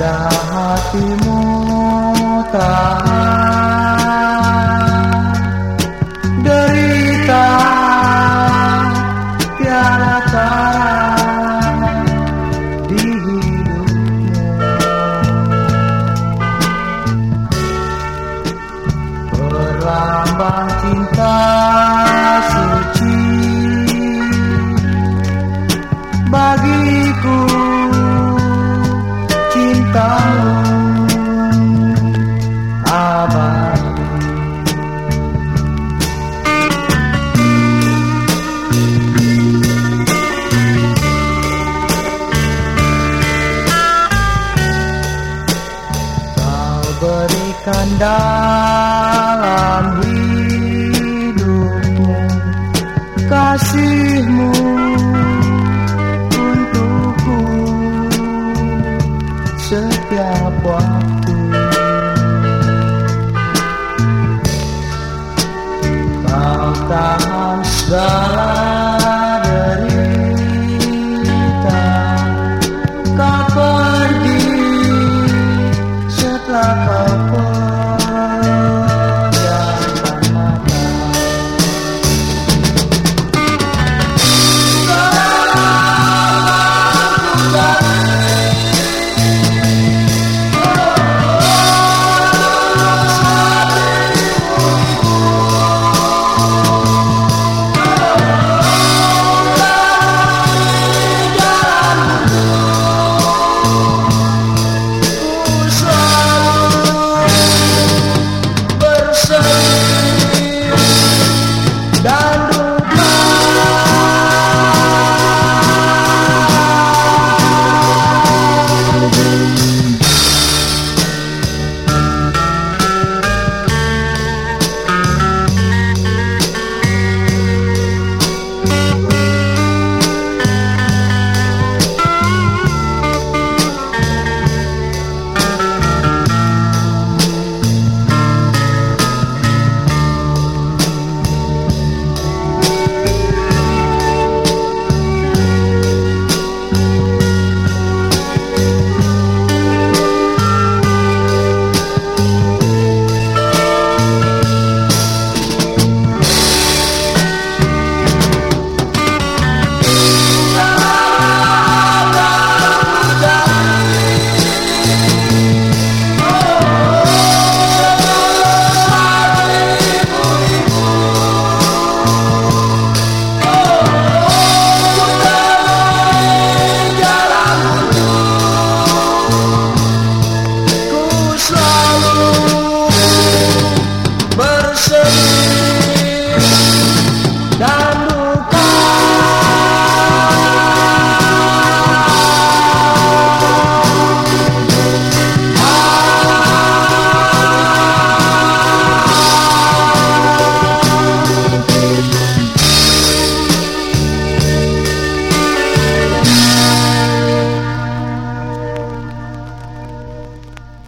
hatimu tak derita tiada cara di hidupmu perlambang cinta berikan dalam hidupmu kasihmu untukku setiap waktu. Kau tahan segala